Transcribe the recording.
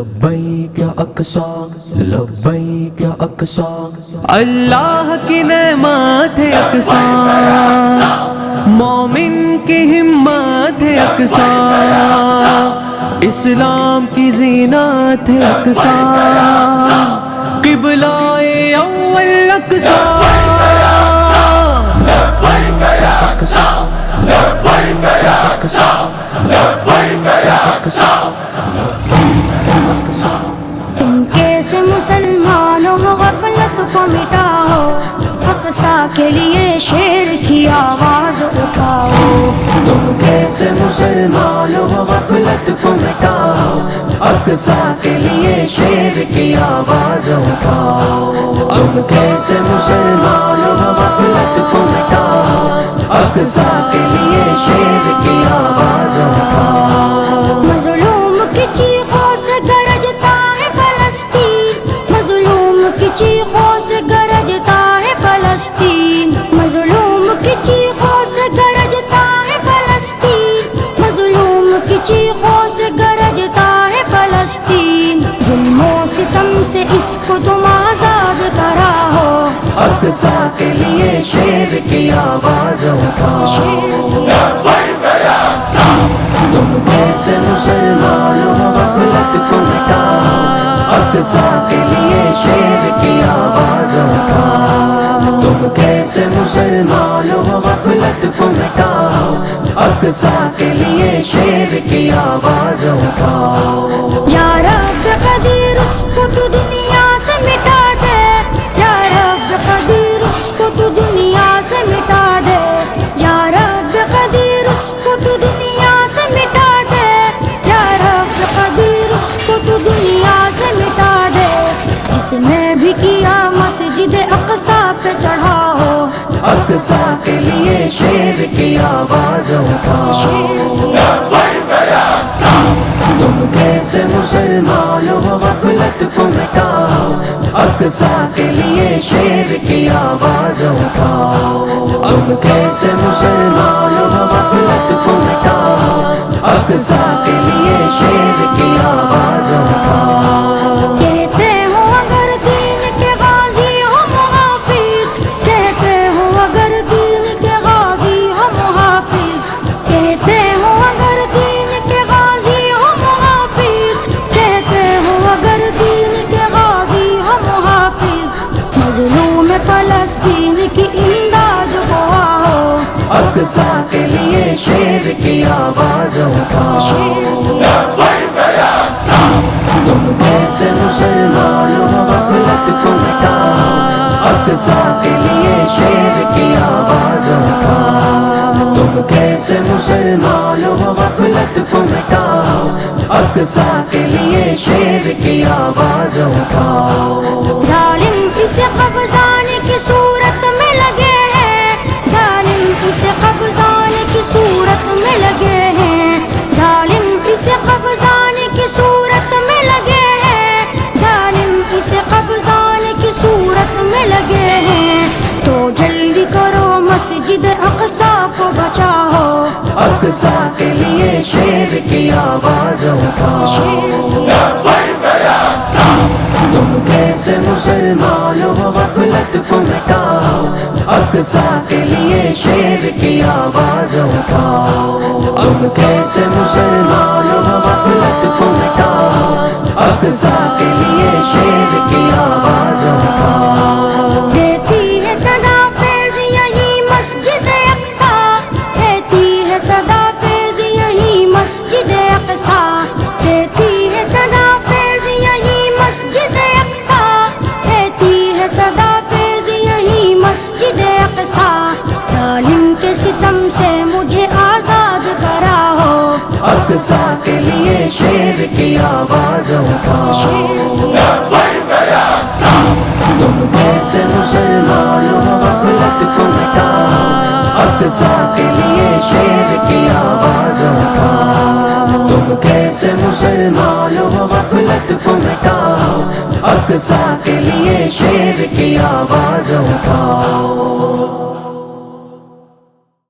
لبیک اقصا لبیک اقصا اللہ کی نعمت ہے اقسا مومن کی ہمت ہے اقسا اسلام کی زینت ہے اقسا قبلہ اول اقصا لبیک اقصا لبیک اقصا اقصا تم کیسے مسلمانوں غفلت کو مٹاؤ اقسا کے لیے شیر کی آواز اٹھاؤ۔ تم کیسے مسلمان غفلت کو مٹاؤ اقصا کے لیے شیر کی آواز اٹھاؤ۔ تم کیسے مسلمان غفلت کو مٹاؤ اقصا کے لیے شیر کی آواز اٹھاؤ۔ مظلوم کی چیخوں سے اس کو تم آزاد کرا ہو۔ اقصا کے لیے شیر کی آواز اٹھاؤ۔ تم کیسے مسلمان ہو غفلت کو مٹاؤ کے لیے شیر کی آواز اٹھاؤ۔ تم کیسے مسلمان ہو غفلت کو مٹاؤ کے لیے شیر کی آواز اٹھاؤ۔ یا رب اس کو تو دنیا سے مٹا دے۔ یا رب قدیر اس کو تو دنیا سے مٹا دے۔ جس نے بھی کیا مسجد اقصا پہ چڑھا ہو۔ اقصا کے لیے شیر کی آواز اٹھاؤ تم کیسے مسلمان ہو غفلت کو مٹاؤ اقصا کے لیے شیر کی آواز اٹھاؤ تم کیسے مسلمان ہو، غفلت کو مٹاؤ۔ اقصا کے لیے شیر کی آواز اٹھاؤ اقصا کے لیے شیر کی آواز اٹھاؤ تم کیسے مسلمان ہو غفلت کو مٹاؤ اقصا کے لیے شیر کی آواز اٹھاؤ تم کیسے مسلمان ہو غفلت کو مٹاؤ اقصا کے لیے شیر کی آواز اٹھاؤ ظالم اسے قبضانے کی صورت مسجد اقصا کو بچاؤ اقصا کے لیے شیر کی آواز اٹھاؤ تم کیسے مسلمان ہو غفلت کو مٹاؤ۔ اقصا کے لیے شیر کی آواز اٹھاؤ تم کیسے مسلمان ہو غفلت کو مٹاؤ۔ اقصا کے لیے شیر کی آواز اٹھاؤ ستم سے مجھے آزاد کرا ہو اقصا کے لیے شیر کی آواز اٹھاؤ تم کیسے مسلمان غفلت کو مٹاؤ اقصا کے لیے شیر کی آواز اٹھاؤ تم کیسے مسلمان غفلت کو مٹاؤ اقصا کے لیے شیر کی آواز اٹھاؤ